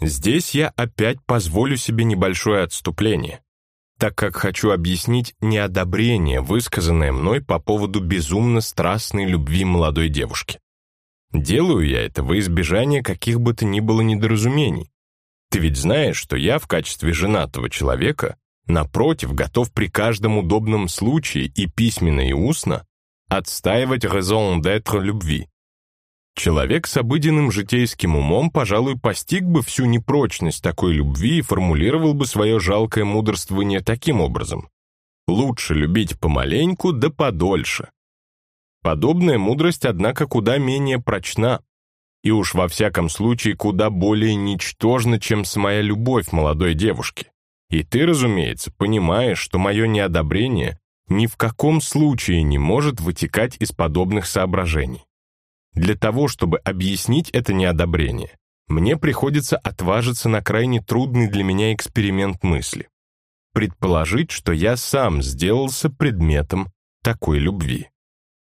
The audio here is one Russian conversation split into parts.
Здесь я опять позволю себе небольшое отступление, так как хочу объяснить неодобрение, высказанное мной по поводу безумно страстной любви молодой девушки. Делаю я это во избежание каких бы то ни было недоразумений. Ты ведь знаешь, что я в качестве женатого человека, напротив, готов при каждом удобном случае и письменно, и устно отстаивать raison d'être любви, Человек с обыденным житейским умом, пожалуй, постиг бы всю непрочность такой любви и формулировал бы свое жалкое мудрствование таким образом. Лучше любить помаленьку да подольше. Подобная мудрость, однако, куда менее прочна, и уж во всяком случае куда более ничтожна, чем самая любовь молодой девушки. И ты, разумеется, понимаешь, что мое неодобрение ни в каком случае не может вытекать из подобных соображений. Для того, чтобы объяснить это неодобрение, мне приходится отважиться на крайне трудный для меня эксперимент мысли. Предположить, что я сам сделался предметом такой любви.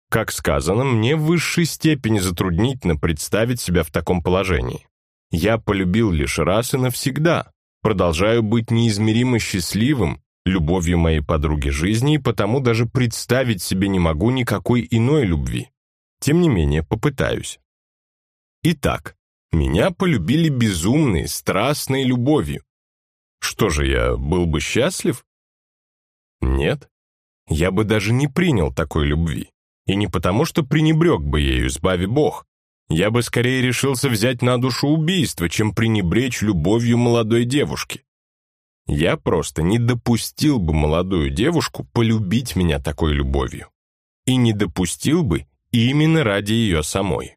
Как сказано, мне в высшей степени затруднительно представить себя в таком положении. Я полюбил лишь раз и навсегда, продолжаю быть неизмеримо счастливым, любовью моей подруги жизни, и потому даже представить себе не могу никакой иной любви. Тем не менее, попытаюсь. Итак, меня полюбили безумной, страстной любовью. Что же, я был бы счастлив? Нет. Я бы даже не принял такой любви. И не потому, что пренебрег бы ею, избави Бог. Я бы скорее решился взять на душу убийство, чем пренебречь любовью молодой девушки. Я просто не допустил бы молодую девушку полюбить меня такой любовью. И не допустил бы именно ради ее самой.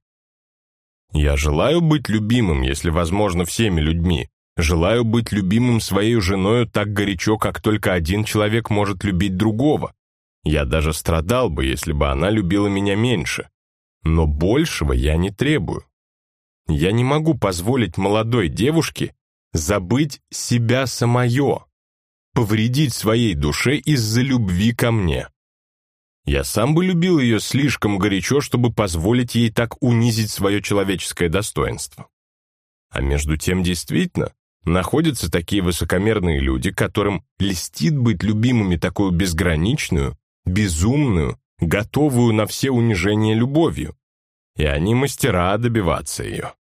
Я желаю быть любимым, если возможно, всеми людьми. Желаю быть любимым своей женою так горячо, как только один человек может любить другого. Я даже страдал бы, если бы она любила меня меньше. Но большего я не требую. Я не могу позволить молодой девушке забыть себя самое, повредить своей душе из-за любви ко мне. Я сам бы любил ее слишком горячо, чтобы позволить ей так унизить свое человеческое достоинство. А между тем, действительно, находятся такие высокомерные люди, которым льстит быть любимыми такую безграничную, безумную, готовую на все унижения любовью. И они мастера добиваться ее.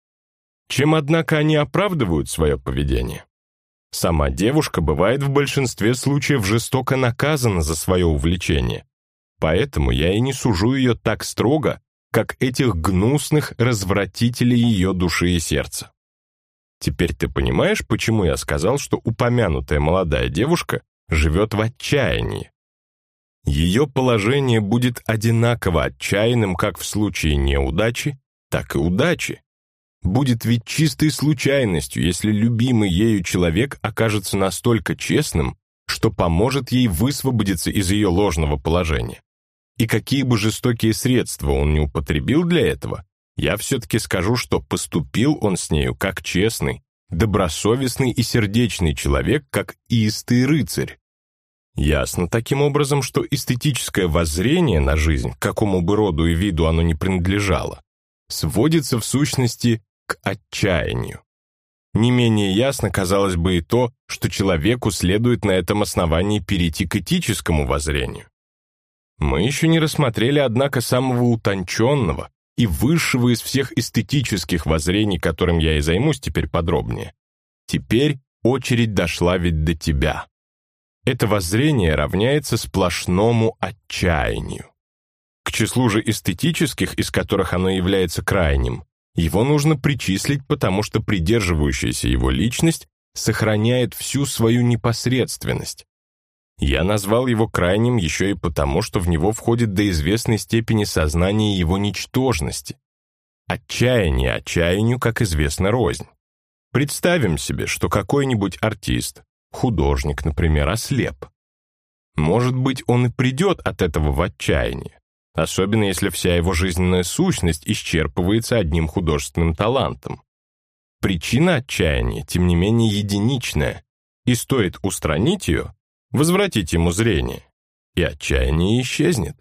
Чем, однако, они оправдывают свое поведение? Сама девушка бывает в большинстве случаев жестоко наказана за свое увлечение, Поэтому я и не сужу ее так строго, как этих гнусных развратителей ее души и сердца. Теперь ты понимаешь, почему я сказал, что упомянутая молодая девушка живет в отчаянии? Ее положение будет одинаково отчаянным как в случае неудачи, так и удачи. Будет ведь чистой случайностью, если любимый ею человек окажется настолько честным, что поможет ей высвободиться из ее ложного положения. И какие бы жестокие средства он не употребил для этого, я все-таки скажу, что поступил он с нею как честный, добросовестный и сердечный человек, как истый рыцарь. Ясно таким образом, что эстетическое воззрение на жизнь, какому бы роду и виду оно ни принадлежало, сводится в сущности к отчаянию. Не менее ясно казалось бы и то, что человеку следует на этом основании перейти к этическому воззрению. Мы еще не рассмотрели, однако, самого утонченного и высшего из всех эстетических воззрений, которым я и займусь теперь подробнее. Теперь очередь дошла ведь до тебя. Это воззрение равняется сплошному отчаянию. К числу же эстетических, из которых оно является крайним, его нужно причислить, потому что придерживающаяся его личность сохраняет всю свою непосредственность, я назвал его крайним еще и потому, что в него входит до известной степени сознание его ничтожности. Отчаяние отчаянию, как известно, рознь. Представим себе, что какой-нибудь артист, художник, например, ослеп. Может быть, он и придет от этого в отчаяние, особенно если вся его жизненная сущность исчерпывается одним художественным талантом. Причина отчаяния, тем не менее, единичная, и стоит устранить ее, возвратить ему зрение, и отчаяние исчезнет.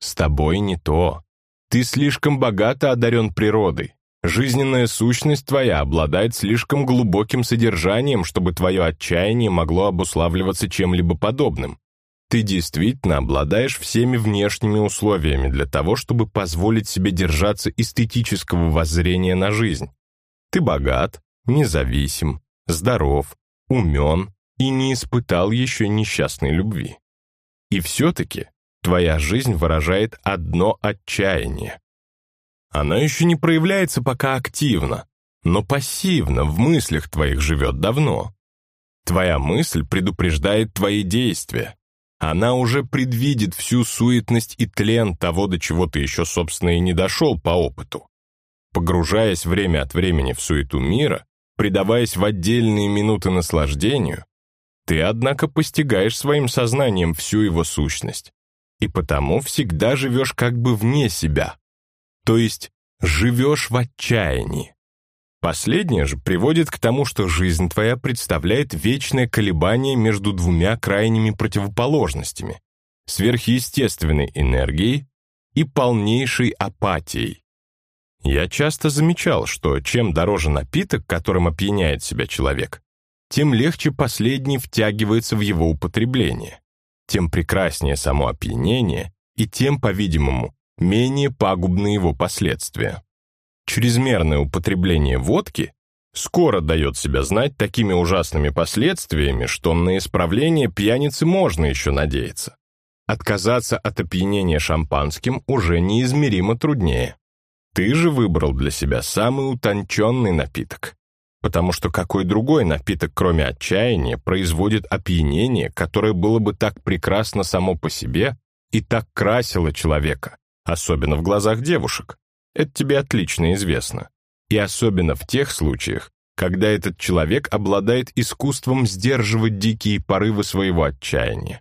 С тобой не то. Ты слишком богато одарен природой, Жизненная сущность твоя обладает слишком глубоким содержанием, чтобы твое отчаяние могло обуславливаться чем-либо подобным. Ты действительно обладаешь всеми внешними условиями для того, чтобы позволить себе держаться эстетического воззрения на жизнь. Ты богат, независим, здоров, умен и не испытал еще несчастной любви. И все-таки твоя жизнь выражает одно отчаяние. Она еще не проявляется пока активно, но пассивно в мыслях твоих живет давно. Твоя мысль предупреждает твои действия. Она уже предвидит всю суетность и тлен того, до чего ты еще, собственно, и не дошел по опыту. Погружаясь время от времени в суету мира, предаваясь в отдельные минуты наслаждению, ты, однако, постигаешь своим сознанием всю его сущность, и потому всегда живешь как бы вне себя, то есть живешь в отчаянии. Последнее же приводит к тому, что жизнь твоя представляет вечное колебание между двумя крайними противоположностями — сверхъестественной энергией и полнейшей апатией. Я часто замечал, что чем дороже напиток, которым опьяняет себя человек, тем легче последний втягивается в его употребление, тем прекраснее само опьянение и тем, по-видимому, менее пагубны его последствия. Чрезмерное употребление водки скоро дает себя знать такими ужасными последствиями, что на исправление пьяницы можно еще надеяться. Отказаться от опьянения шампанским уже неизмеримо труднее. Ты же выбрал для себя самый утонченный напиток, потому что какой другой напиток, кроме отчаяния, производит опьянение, которое было бы так прекрасно само по себе и так красило человека, особенно в глазах девушек. Это тебе отлично известно. И особенно в тех случаях, когда этот человек обладает искусством сдерживать дикие порывы своего отчаяния.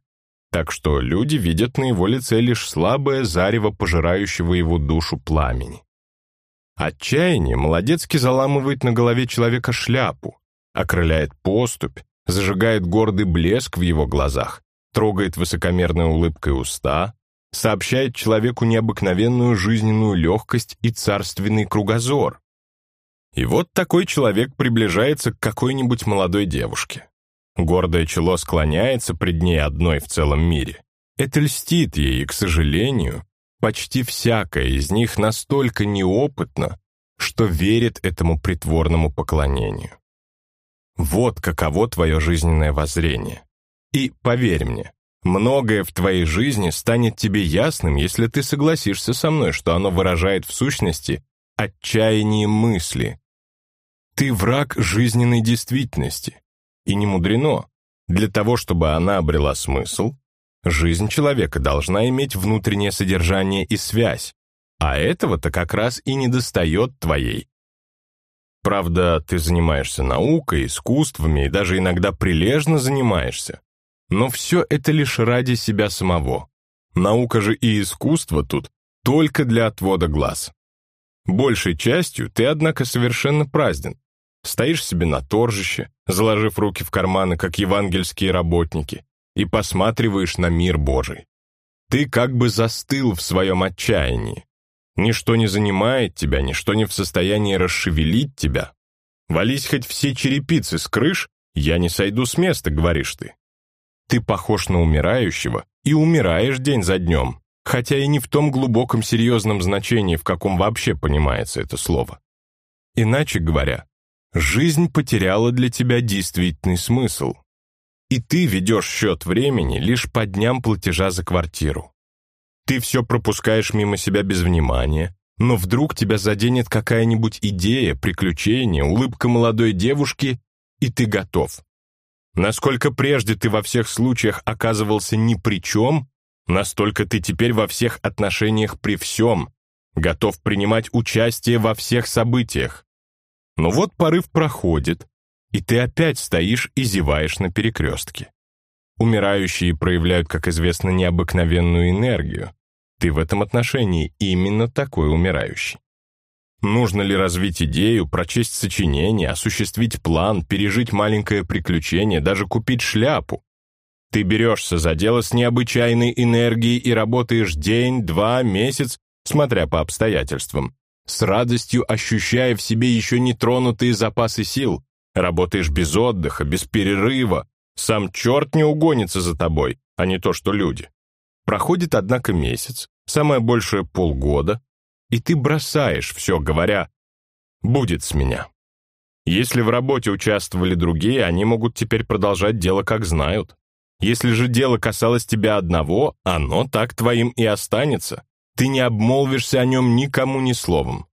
Так что люди видят на его лице лишь слабое зарево пожирающего его душу пламени. Отчаяние молодецки заламывает на голове человека шляпу, окрыляет поступь, зажигает гордый блеск в его глазах, трогает высокомерной улыбкой уста, сообщает человеку необыкновенную жизненную легкость и царственный кругозор. И вот такой человек приближается к какой-нибудь молодой девушке. Гордое чело склоняется пред ней одной в целом мире. Это льстит ей, и, к сожалению, почти всякая из них настолько неопытна, что верит этому притворному поклонению. Вот каково твое жизненное воззрение. И поверь мне, Многое в твоей жизни станет тебе ясным, если ты согласишься со мной, что оно выражает в сущности отчаяние мысли. Ты враг жизненной действительности. И не мудрено. Для того, чтобы она обрела смысл, жизнь человека должна иметь внутреннее содержание и связь, а этого-то как раз и недостает твоей. Правда, ты занимаешься наукой, искусствами и даже иногда прилежно занимаешься. Но все это лишь ради себя самого. Наука же и искусство тут только для отвода глаз. Большей частью ты, однако, совершенно празден. Стоишь себе на торжище, заложив руки в карманы, как евангельские работники, и посматриваешь на мир Божий. Ты как бы застыл в своем отчаянии. Ничто не занимает тебя, ничто не в состоянии расшевелить тебя. Вались хоть все черепицы с крыш, я не сойду с места, говоришь ты. Ты похож на умирающего и умираешь день за днем, хотя и не в том глубоком серьезном значении, в каком вообще понимается это слово. Иначе говоря, жизнь потеряла для тебя действительный смысл, и ты ведешь счет времени лишь по дням платежа за квартиру. Ты все пропускаешь мимо себя без внимания, но вдруг тебя заденет какая-нибудь идея, приключение, улыбка молодой девушки, и ты готов. Насколько прежде ты во всех случаях оказывался ни при чем, настолько ты теперь во всех отношениях при всем, готов принимать участие во всех событиях. Но вот порыв проходит, и ты опять стоишь и зеваешь на перекрестке. Умирающие проявляют, как известно, необыкновенную энергию. Ты в этом отношении именно такой умирающий. Нужно ли развить идею, прочесть сочинение, осуществить план, пережить маленькое приключение, даже купить шляпу? Ты берешься за дело с необычайной энергией и работаешь день, два, месяц, смотря по обстоятельствам. с радостью ощущая в себе еще нетронутые запасы сил. Работаешь без отдыха, без перерыва. Сам черт не угонится за тобой, а не то, что люди. Проходит, однако, месяц, самое большее полгода, и ты бросаешь все, говоря «будет с меня». Если в работе участвовали другие, они могут теперь продолжать дело, как знают. Если же дело касалось тебя одного, оно так твоим и останется. Ты не обмолвишься о нем никому ни словом.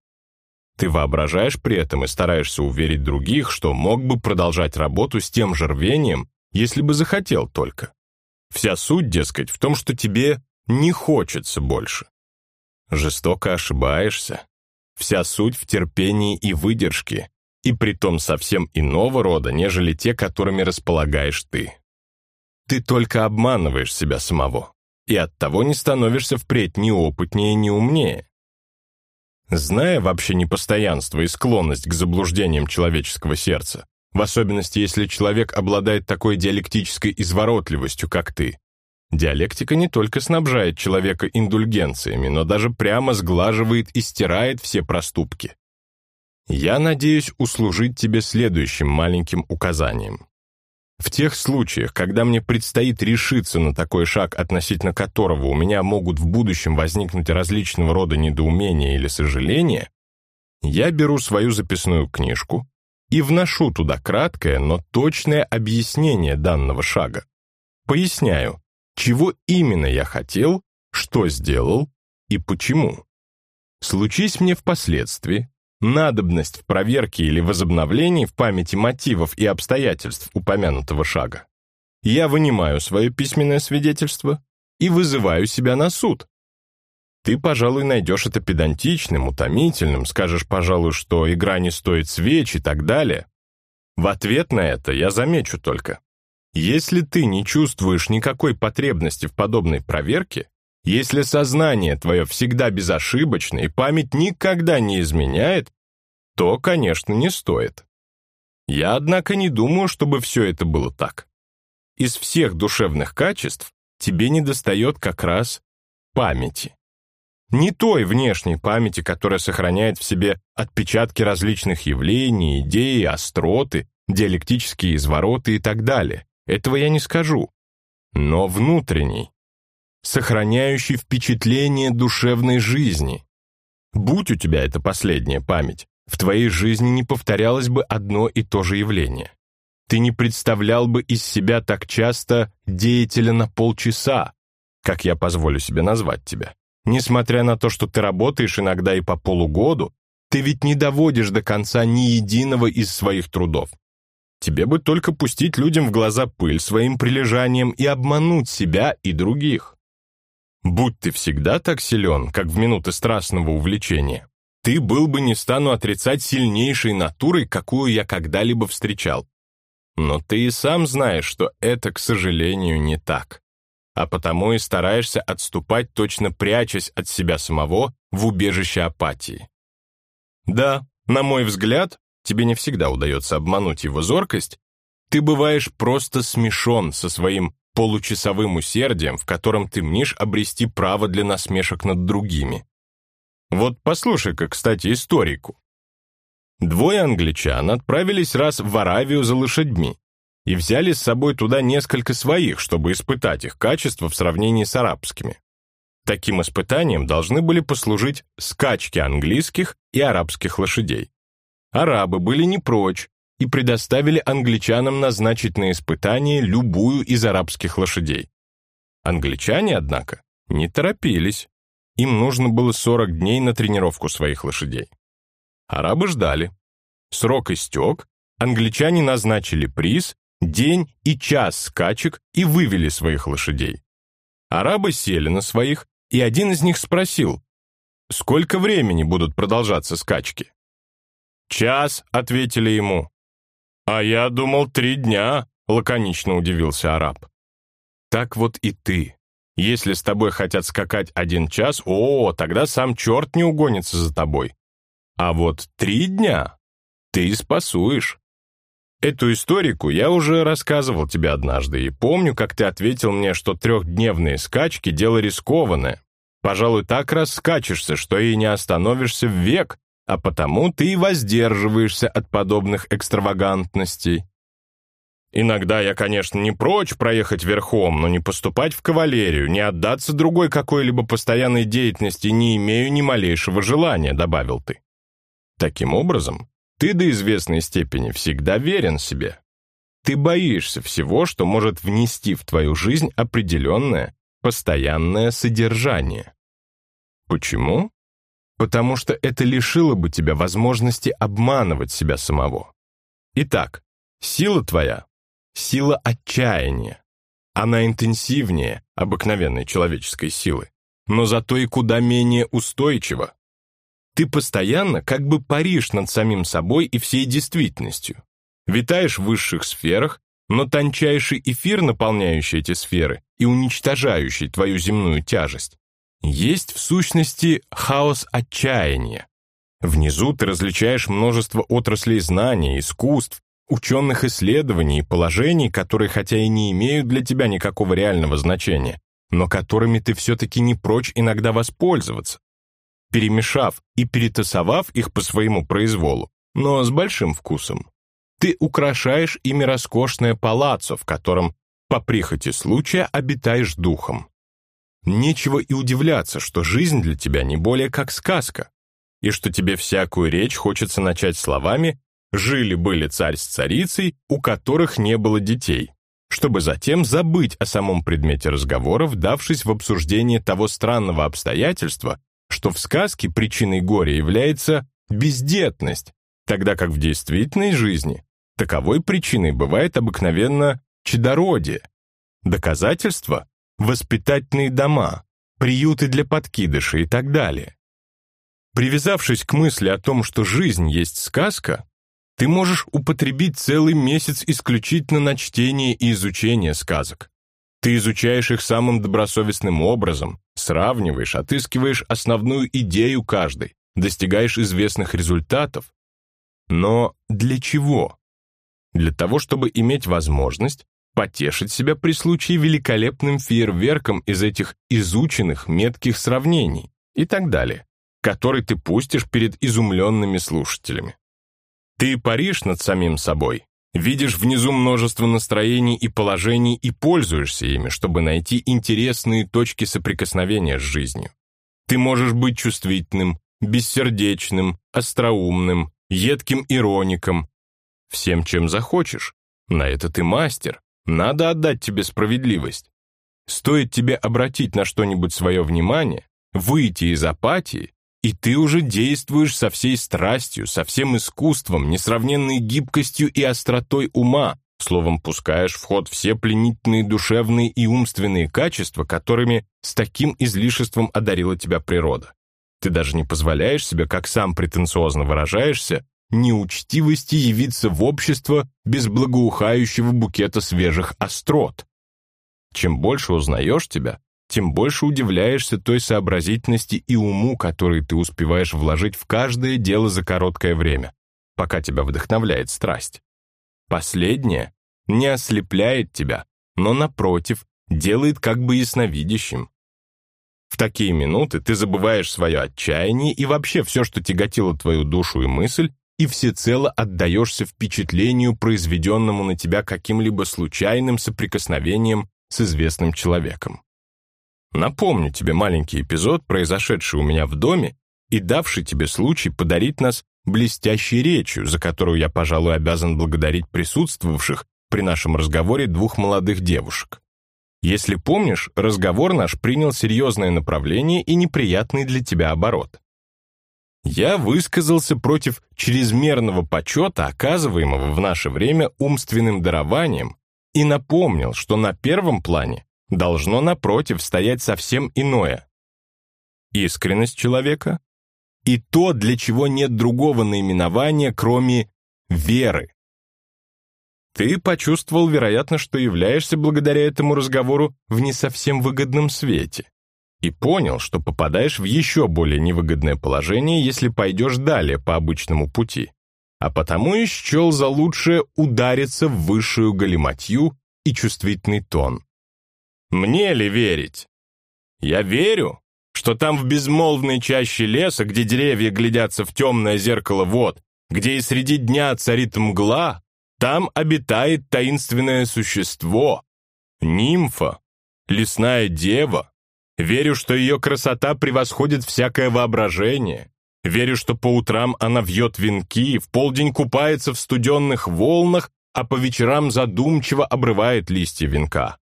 Ты воображаешь при этом и стараешься уверить других, что мог бы продолжать работу с тем же рвением, если бы захотел только. Вся суть, дескать, в том, что тебе не хочется больше. Жестоко ошибаешься. Вся суть в терпении и выдержке, и притом совсем иного рода, нежели те, которыми располагаешь ты. Ты только обманываешь себя самого, и оттого не становишься впредь ни опытнее, ни умнее. Зная вообще непостоянство и склонность к заблуждениям человеческого сердца, в особенности если человек обладает такой диалектической изворотливостью, как ты, диалектика не только снабжает человека индульгенциями, но даже прямо сглаживает и стирает все проступки. Я надеюсь услужить тебе следующим маленьким указанием. В тех случаях, когда мне предстоит решиться на такой шаг, относительно которого у меня могут в будущем возникнуть различного рода недоумения или сожаления, я беру свою записную книжку и вношу туда краткое, но точное объяснение данного шага. Поясняю, чего именно я хотел, что сделал и почему. Случись мне впоследствии надобность в проверке или возобновлении в памяти мотивов и обстоятельств упомянутого шага. Я вынимаю свое письменное свидетельство и вызываю себя на суд. Ты, пожалуй, найдешь это педантичным, утомительным, скажешь, пожалуй, что игра не стоит свеч и так далее. В ответ на это я замечу только. Если ты не чувствуешь никакой потребности в подобной проверке, если сознание твое всегда безошибочно и память никогда не изменяет, то, конечно, не стоит. Я, однако, не думаю, чтобы все это было так. Из всех душевных качеств тебе недостает как раз памяти. Не той внешней памяти, которая сохраняет в себе отпечатки различных явлений, идеи, остроты, диалектические извороты и так далее. Этого я не скажу. Но внутренней, сохраняющий впечатление душевной жизни. Будь у тебя эта последняя память, в твоей жизни не повторялось бы одно и то же явление. Ты не представлял бы из себя так часто деятеля на полчаса, как я позволю себе назвать тебя. Несмотря на то, что ты работаешь иногда и по полугоду, ты ведь не доводишь до конца ни единого из своих трудов. Тебе бы только пустить людям в глаза пыль своим прилежанием и обмануть себя и других. Будь ты всегда так силен, как в минуты страстного увлечения, ты был бы, не стану отрицать, сильнейшей натурой, какую я когда-либо встречал. Но ты и сам знаешь, что это, к сожалению, не так. А потому и стараешься отступать, точно прячась от себя самого в убежище апатии. Да, на мой взгляд, тебе не всегда удается обмануть его зоркость, ты бываешь просто смешон со своим получасовым усердием, в котором ты мнишь обрести право для насмешек над другими. Вот послушай-ка, кстати, историку. Двое англичан отправились раз в Аравию за лошадьми и взяли с собой туда несколько своих, чтобы испытать их качество в сравнении с арабскими. Таким испытанием должны были послужить скачки английских и арабских лошадей. Арабы были не прочь, и предоставили англичанам назначить на испытание любую из арабских лошадей. Англичане, однако, не торопились. Им нужно было 40 дней на тренировку своих лошадей. Арабы ждали. Срок истек, англичане назначили приз, день и час скачек и вывели своих лошадей. Арабы сели на своих, и один из них спросил, сколько времени будут продолжаться скачки. «Час», — ответили ему. «А я думал, три дня», — лаконично удивился араб. «Так вот и ты. Если с тобой хотят скакать один час, о, тогда сам черт не угонится за тобой. А вот три дня ты спасуешь». Эту историку я уже рассказывал тебе однажды, и помню, как ты ответил мне, что трехдневные скачки — дело рискованное. Пожалуй, так раскачешься, что и не остановишься в век, а потому ты воздерживаешься от подобных экстравагантностей. Иногда я, конечно, не прочь проехать верхом, но не поступать в кавалерию, не отдаться другой какой-либо постоянной деятельности не имею ни малейшего желания», — добавил ты. Таким образом, ты до известной степени всегда верен себе. Ты боишься всего, что может внести в твою жизнь определенное, постоянное содержание. Почему? Потому что это лишило бы тебя возможности обманывать себя самого. Итак, сила твоя — сила отчаяния. Она интенсивнее обыкновенной человеческой силы, но зато и куда менее устойчива. Ты постоянно как бы паришь над самим собой и всей действительностью. Витаешь в высших сферах, но тончайший эфир, наполняющий эти сферы и уничтожающий твою земную тяжесть, есть в сущности хаос отчаяния. Внизу ты различаешь множество отраслей знаний, искусств, ученых исследований и положений, которые хотя и не имеют для тебя никакого реального значения, но которыми ты все-таки не прочь иногда воспользоваться, перемешав и перетасовав их по своему произволу, но с большим вкусом. Ты украшаешь ими роскошное палаццо, в котором по прихоти случая обитаешь духом. Нечего и удивляться, что жизнь для тебя не более как сказка, и что тебе всякую речь хочется начать словами «жили-были царь с царицей, у которых не было детей», чтобы затем забыть о самом предмете разговора, вдавшись в обсуждение того странного обстоятельства, что в сказке причиной горя является бездетность, тогда как в действительной жизни таковой причиной бывает обыкновенно чадородие. Доказательства – воспитательные дома, приюты для подкидышей и так далее. Привязавшись к мысли о том, что жизнь есть сказка, ты можешь употребить целый месяц исключительно на чтение и изучение сказок. Ты изучаешь их самым добросовестным образом, сравниваешь, отыскиваешь основную идею каждой, достигаешь известных результатов. Но для чего? Для того, чтобы иметь возможность потешить себя при случае великолепным фейерверком из этих изученных метких сравнений и так далее, который ты пустишь перед изумленными слушателями. Ты паришь над самим собой, Видишь внизу множество настроений и положений и пользуешься ими, чтобы найти интересные точки соприкосновения с жизнью. Ты можешь быть чувствительным, бессердечным, остроумным, едким ироником, всем, чем захочешь. На это ты мастер, надо отдать тебе справедливость. Стоит тебе обратить на что-нибудь свое внимание, выйти из апатии, и ты уже действуешь со всей страстью, со всем искусством, несравненной гибкостью и остротой ума, словом, пускаешь в ход все пленительные душевные и умственные качества, которыми с таким излишеством одарила тебя природа. Ты даже не позволяешь себе, как сам претенциозно выражаешься, неучтивости явиться в общество без благоухающего букета свежих острот. Чем больше узнаешь тебя, тем больше удивляешься той сообразительности и уму, который ты успеваешь вложить в каждое дело за короткое время, пока тебя вдохновляет страсть. Последнее не ослепляет тебя, но, напротив, делает как бы ясновидящим. В такие минуты ты забываешь свое отчаяние и вообще все, что тяготило твою душу и мысль, и всецело отдаешься впечатлению, произведенному на тебя каким-либо случайным соприкосновением с известным человеком. Напомню тебе маленький эпизод, произошедший у меня в доме и давший тебе случай подарить нас блестящей речью, за которую я, пожалуй, обязан благодарить присутствовавших при нашем разговоре двух молодых девушек. Если помнишь, разговор наш принял серьезное направление и неприятный для тебя оборот. Я высказался против чрезмерного почета, оказываемого в наше время умственным дарованием, и напомнил, что на первом плане должно, напротив, стоять совсем иное. Искренность человека и то, для чего нет другого наименования, кроме веры. Ты почувствовал, вероятно, что являешься благодаря этому разговору в не совсем выгодном свете и понял, что попадаешь в еще более невыгодное положение, если пойдешь далее по обычному пути, а потому и счел за лучшее удариться в высшую галиматью и чувствительный тон. Мне ли верить? Я верю, что там в безмолвной чаще леса, где деревья глядятся в темное зеркало вод, где и среди дня царит мгла, там обитает таинственное существо, нимфа, лесная дева. Верю, что ее красота превосходит всякое воображение. Верю, что по утрам она вьет венки, в полдень купается в студенных волнах, а по вечерам задумчиво обрывает листья венка.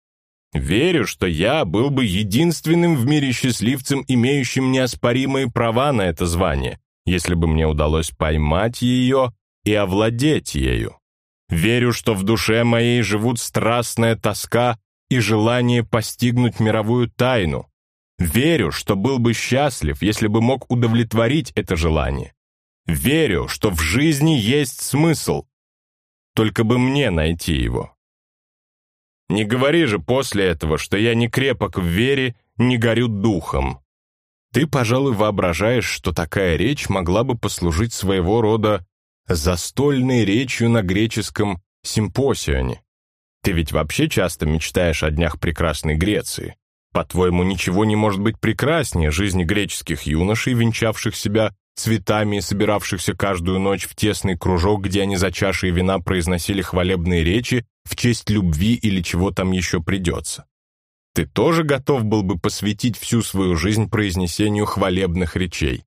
Верю, что я был бы единственным в мире счастливцем, имеющим неоспоримые права на это звание, если бы мне удалось поймать ее и овладеть ею. Верю, что в душе моей живут страстная тоска и желание постигнуть мировую тайну. Верю, что был бы счастлив, если бы мог удовлетворить это желание. Верю, что в жизни есть смысл. Только бы мне найти его. Не говори же после этого, что я не крепок в вере, не горю духом. Ты, пожалуй, воображаешь, что такая речь могла бы послужить своего рода застольной речью на греческом симпосионе. Ты ведь вообще часто мечтаешь о днях прекрасной Греции. По-твоему, ничего не может быть прекраснее жизни греческих юношей, венчавших себя цветами и собиравшихся каждую ночь в тесный кружок, где они за чашей вина произносили хвалебные речи в честь любви или чего там еще придется. Ты тоже готов был бы посвятить всю свою жизнь произнесению хвалебных речей.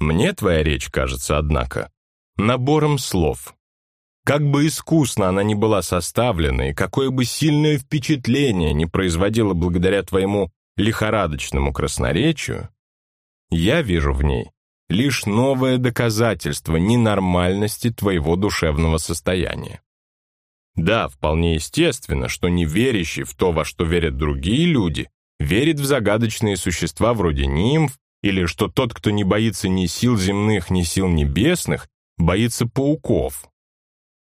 Мне твоя речь кажется, однако, набором слов. Как бы искусно она ни была составлена, и какое бы сильное впечатление не производила благодаря твоему лихорадочному красноречию, я вижу в ней лишь новое доказательство ненормальности твоего душевного состояния. Да, вполне естественно, что не верящий в то, во что верят другие люди, верит в загадочные существа вроде нимф, или что тот, кто не боится ни сил земных, ни сил небесных, боится пауков.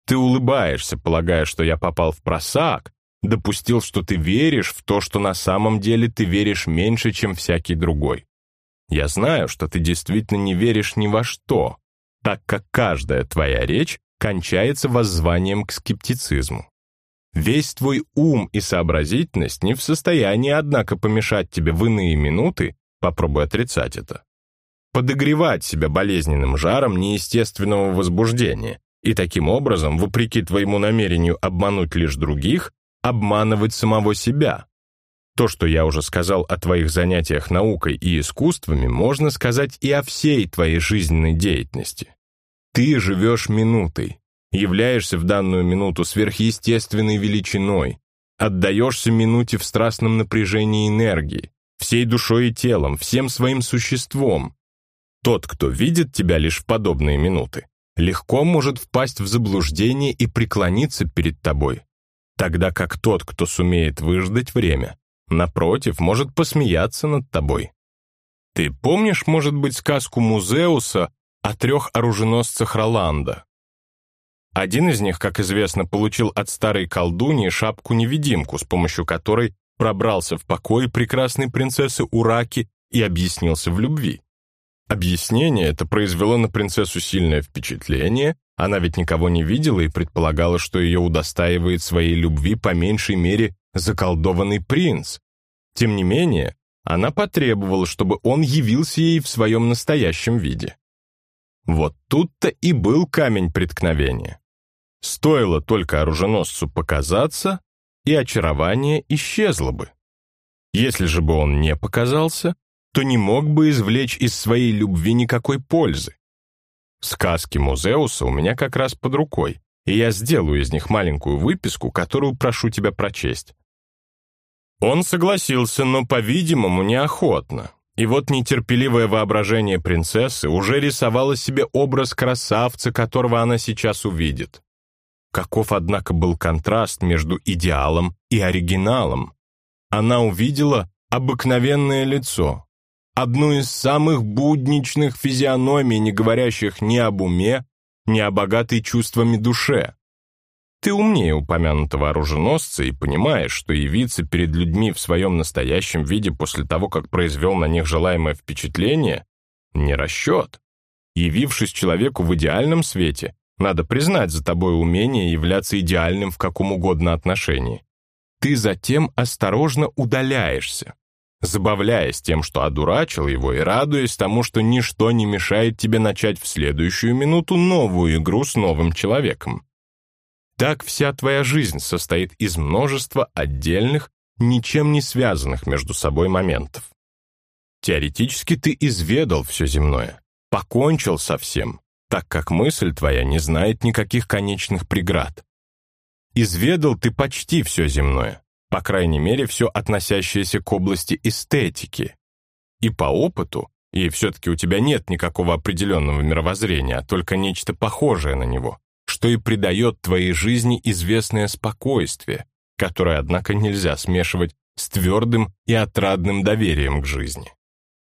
Ты улыбаешься, полагая, что я попал в просак, допустил, что ты веришь в то, что на самом деле ты веришь меньше, чем всякий другой. Я знаю, что ты действительно не веришь ни во что, так как каждая твоя речь кончается воззванием к скептицизму. Весь твой ум и сообразительность не в состоянии, однако, помешать тебе в иные минуты, попробуй отрицать это, подогревать себя болезненным жаром неестественного возбуждения и таким образом, вопреки твоему намерению обмануть лишь других, обманывать самого себя. То, что я уже сказал о твоих занятиях наукой и искусствами, можно сказать и о всей твоей жизненной деятельности. Ты живешь минутой, являешься в данную минуту сверхъестественной величиной, отдаешься минуте в страстном напряжении энергии, всей душой и телом, всем своим существом. Тот, кто видит тебя лишь в подобные минуты, легко может впасть в заблуждение и преклониться перед тобой, тогда как тот, кто сумеет выждать время, напротив, может посмеяться над тобой. Ты помнишь, может быть, сказку Музеуса о трех оруженосцах Роланда. Один из них, как известно, получил от старой колдуньи шапку-невидимку, с помощью которой пробрался в покой прекрасной принцессы Ураки и объяснился в любви. Объяснение это произвело на принцессу сильное впечатление, она ведь никого не видела и предполагала, что ее удостаивает своей любви по меньшей мере заколдованный принц. Тем не менее, она потребовала, чтобы он явился ей в своем настоящем виде. Вот тут-то и был камень преткновения. Стоило только оруженосцу показаться, и очарование исчезло бы. Если же бы он не показался, то не мог бы извлечь из своей любви никакой пользы. Сказки Музеуса у меня как раз под рукой, и я сделаю из них маленькую выписку, которую прошу тебя прочесть. Он согласился, но, по-видимому, неохотно. И вот нетерпеливое воображение принцессы уже рисовало себе образ красавца, которого она сейчас увидит. Каков, однако, был контраст между идеалом и оригиналом. Она увидела обыкновенное лицо, одну из самых будничных физиономий, не говорящих ни об уме, ни о богатой чувствами душе. Ты умнее упомянутого оруженосца и понимаешь, что явиться перед людьми в своем настоящем виде после того, как произвел на них желаемое впечатление, не расчет. Явившись человеку в идеальном свете, надо признать за тобой умение являться идеальным в каком угодно отношении. Ты затем осторожно удаляешься. Забавляясь тем, что одурачил его, и радуясь тому, что ничто не мешает тебе начать в следующую минуту новую игру с новым человеком. Так вся твоя жизнь состоит из множества отдельных, ничем не связанных между собой моментов. Теоретически ты изведал все земное, покончил со всем, так как мысль твоя не знает никаких конечных преград. Изведал ты почти все земное, по крайней мере, все относящееся к области эстетики. И по опыту, и все-таки у тебя нет никакого определенного мировоззрения, а только нечто похожее на него, что и придает твоей жизни известное спокойствие, которое, однако, нельзя смешивать с твердым и отрадным доверием к жизни.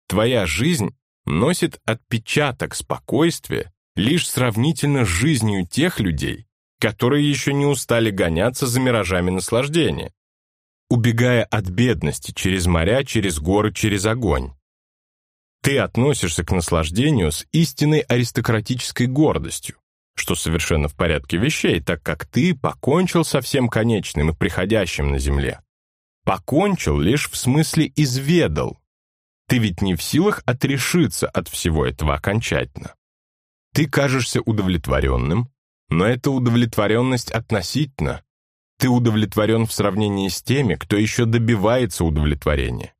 Твоя жизнь носит отпечаток спокойствия лишь сравнительно с жизнью тех людей, которые еще не устали гоняться за миражами наслаждения, убегая от бедности через моря, через горы, через огонь. Ты относишься к наслаждению с истинной аристократической гордостью, что совершенно в порядке вещей, так как ты покончил со всем конечным и приходящим на земле. Покончил лишь в смысле изведал. Ты ведь не в силах отрешиться от всего этого окончательно. Ты кажешься удовлетворенным, но эта удовлетворенность относительно, ты удовлетворен в сравнении с теми, кто еще добивается удовлетворения.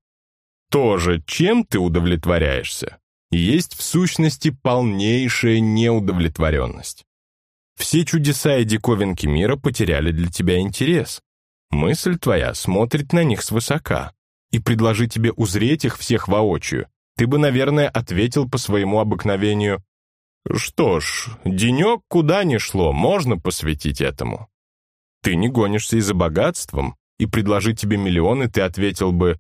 Тоже, чем ты удовлетворяешься, есть в сущности полнейшая неудовлетворенность. Все чудеса и диковинки мира потеряли для тебя интерес. Мысль твоя смотрит на них свысока, и предложи тебе узреть их всех воочию, ты бы, наверное, ответил по своему обыкновению, «Что ж, денек куда ни шло, можно посвятить этому». Ты не гонишься и за богатством, и предложить тебе миллионы ты ответил бы,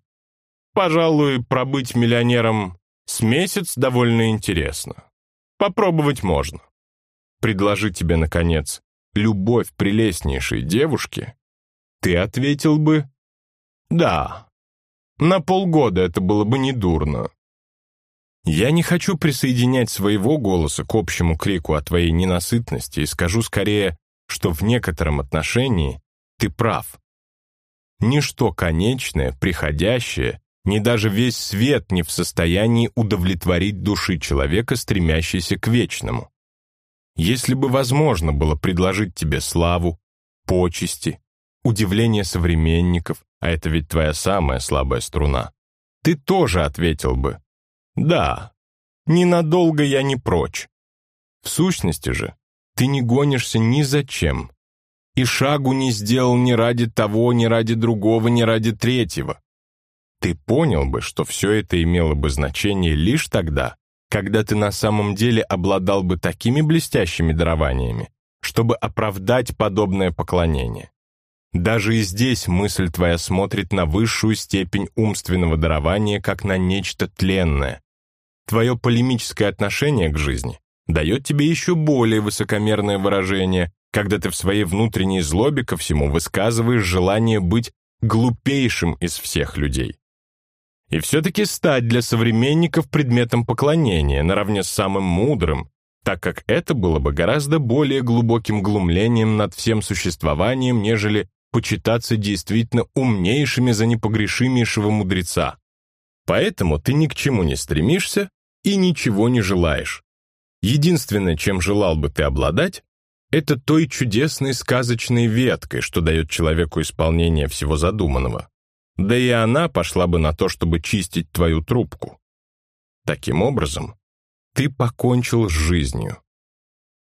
«Пожалуй, пробыть миллионером с месяц довольно интересно. Попробовать можно». Предложить тебе, наконец, любовь прелестнейшей девушки, ты ответил бы, «Да, на полгода это было бы недурно». Я не хочу присоединять своего голоса к общему крику о твоей ненасытности и скажу скорее, что в некотором отношении ты прав. Ничто конечное, приходящее, ни даже весь свет не в состоянии удовлетворить души человека, стремящейся к вечному. Если бы возможно было предложить тебе славу, почести, удивление современников, а это ведь твоя самая слабая струна, ты тоже ответил бы «Да, ненадолго я не прочь». В сущности же, ты не гонишься ни за чем. И шагу не сделал ни ради того, ни ради другого, ни ради третьего. Ты понял бы, что все это имело бы значение лишь тогда, когда ты на самом деле обладал бы такими блестящими дарованиями, чтобы оправдать подобное поклонение. Даже и здесь мысль твоя смотрит на высшую степень умственного дарования как на нечто тленное. Твое полемическое отношение к жизни дает тебе еще более высокомерное выражение, когда ты в своей внутренней злобе ко всему высказываешь желание быть глупейшим из всех людей. И все-таки стать для современников предметом поклонения наравне с самым мудрым, так как это было бы гораздо более глубоким глумлением над всем существованием, нежели почитаться действительно умнейшими за непогрешимейшего мудреца. Поэтому ты ни к чему не стремишься и ничего не желаешь, Единственное, чем желал бы ты обладать, это той чудесной сказочной веткой, что дает человеку исполнение всего задуманного. Да и она пошла бы на то, чтобы чистить твою трубку. Таким образом, ты покончил с жизнью.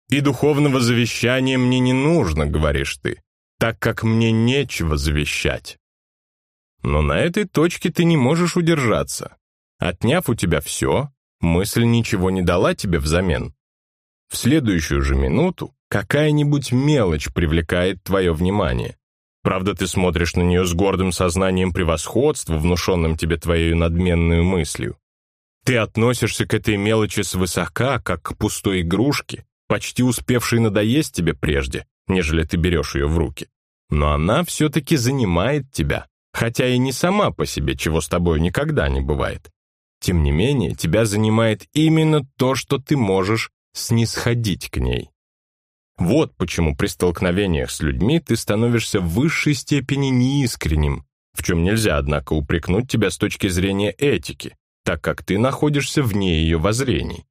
«И духовного завещания мне не нужно», — говоришь ты, «так как мне нечего завещать». Но на этой точке ты не можешь удержаться. Отняв у тебя все, мысль ничего не дала тебе взамен. В следующую же минуту какая-нибудь мелочь привлекает твое внимание. Правда, ты смотришь на нее с гордым сознанием превосходства, внушенным тебе твоей надменной мыслью. Ты относишься к этой мелочи свысока, как к пустой игрушке, почти успевшей надоесть тебе прежде, нежели ты берешь ее в руки. Но она все-таки занимает тебя, хотя и не сама по себе, чего с тобой никогда не бывает. Тем не менее, тебя занимает именно то, что ты можешь снисходить к ней. Вот почему при столкновениях с людьми ты становишься в высшей степени неискренним, в чем нельзя, однако, упрекнуть тебя с точки зрения этики, так как ты находишься вне ее воззрений.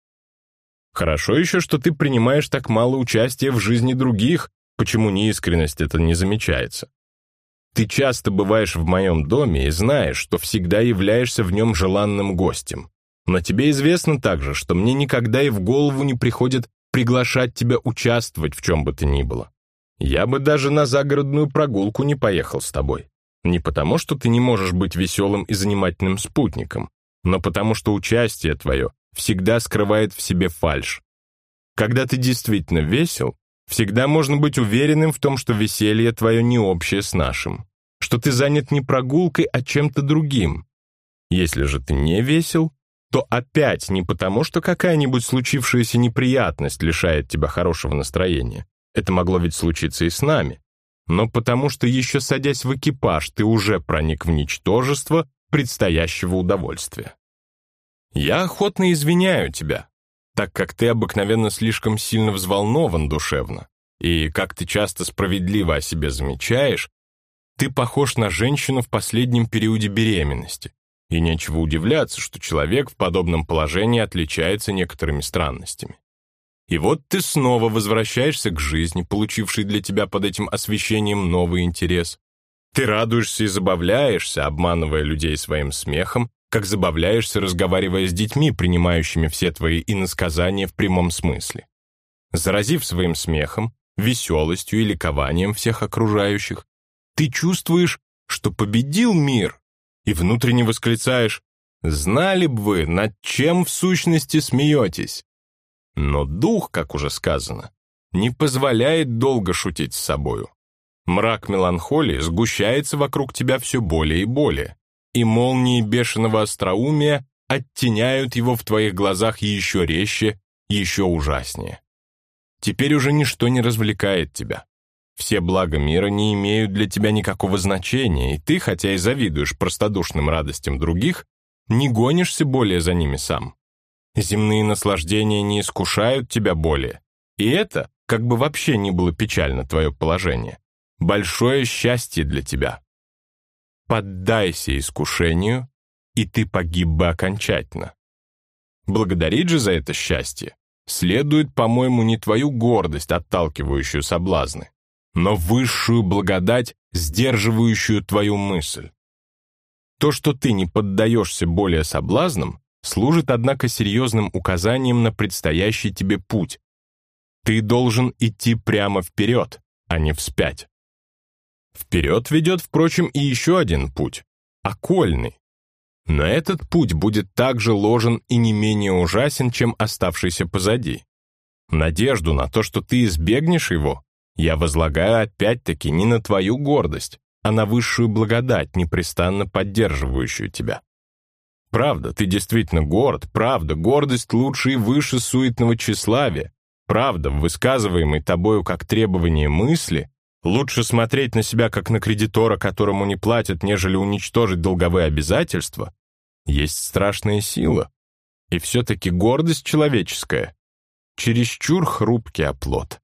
Хорошо еще, что ты принимаешь так мало участия в жизни других, почему неискренность это не замечается. Ты часто бываешь в моем доме и знаешь, что всегда являешься в нем желанным гостем. Но тебе известно также, что мне никогда и в голову не приходит приглашать тебя участвовать в чем бы то ни было. Я бы даже на загородную прогулку не поехал с тобой. Не потому, что ты не можешь быть веселым и занимательным спутником, но потому, что участие твое всегда скрывает в себе фальшь. Когда ты действительно весел, всегда можно быть уверенным в том, что веселье твое не общее с нашим, что ты занят не прогулкой, а чем-то другим. Если же ты не весел, то опять не потому, что какая-нибудь случившаяся неприятность лишает тебя хорошего настроения. Это могло ведь случиться и с нами. Но потому что еще садясь в экипаж, ты уже проник в ничтожество предстоящего удовольствия. Я охотно извиняю тебя, так как ты обыкновенно слишком сильно взволнован душевно, и, как ты часто справедливо о себе замечаешь, ты похож на женщину в последнем периоде беременности, и нечего удивляться, что человек в подобном положении отличается некоторыми странностями. И вот ты снова возвращаешься к жизни, получившей для тебя под этим освещением новый интерес. Ты радуешься и забавляешься, обманывая людей своим смехом, как забавляешься, разговаривая с детьми, принимающими все твои иносказания в прямом смысле. Заразив своим смехом, веселостью и ликованием всех окружающих, ты чувствуешь, что победил мир, и внутренне восклицаешь «Знали бы вы, над чем в сущности смеетесь?» Но дух, как уже сказано, не позволяет долго шутить с собою. Мрак меланхолии сгущается вокруг тебя все более и более, и молнии бешеного остроумия оттеняют его в твоих глазах еще резче, еще ужаснее. Теперь уже ничто не развлекает тебя. Все блага мира не имеют для тебя никакого значения, и ты, хотя и завидуешь простодушным радостям других, не гонишься более за ними сам. Земные наслаждения не искушают тебя более. И это, как бы вообще ни было печально твое положение, большое счастье для тебя. Поддайся искушению, и ты погиб бы окончательно. Благодарить же за это счастье следует, по-моему, не твою гордость, отталкивающую соблазны, но высшую благодать, сдерживающую твою мысль. То, что ты не поддаешься более соблазнам, служит, однако, серьезным указанием на предстоящий тебе путь. Ты должен идти прямо вперед, а не вспять. Вперед ведет, впрочем, и еще один путь — окольный. Но этот путь будет также ложен и не менее ужасен, чем оставшийся позади. Надежду на то, что ты избегнешь его, я возлагаю опять-таки не на твою гордость, а на высшую благодать, непрестанно поддерживающую тебя. Правда, ты действительно горд, правда, гордость лучше и выше суетного тщеславия, правда, высказываемой тобою как требование мысли, лучше смотреть на себя как на кредитора, которому не платят, нежели уничтожить долговые обязательства, есть страшная сила. И все-таки гордость человеческая — чересчур хрупкий оплот.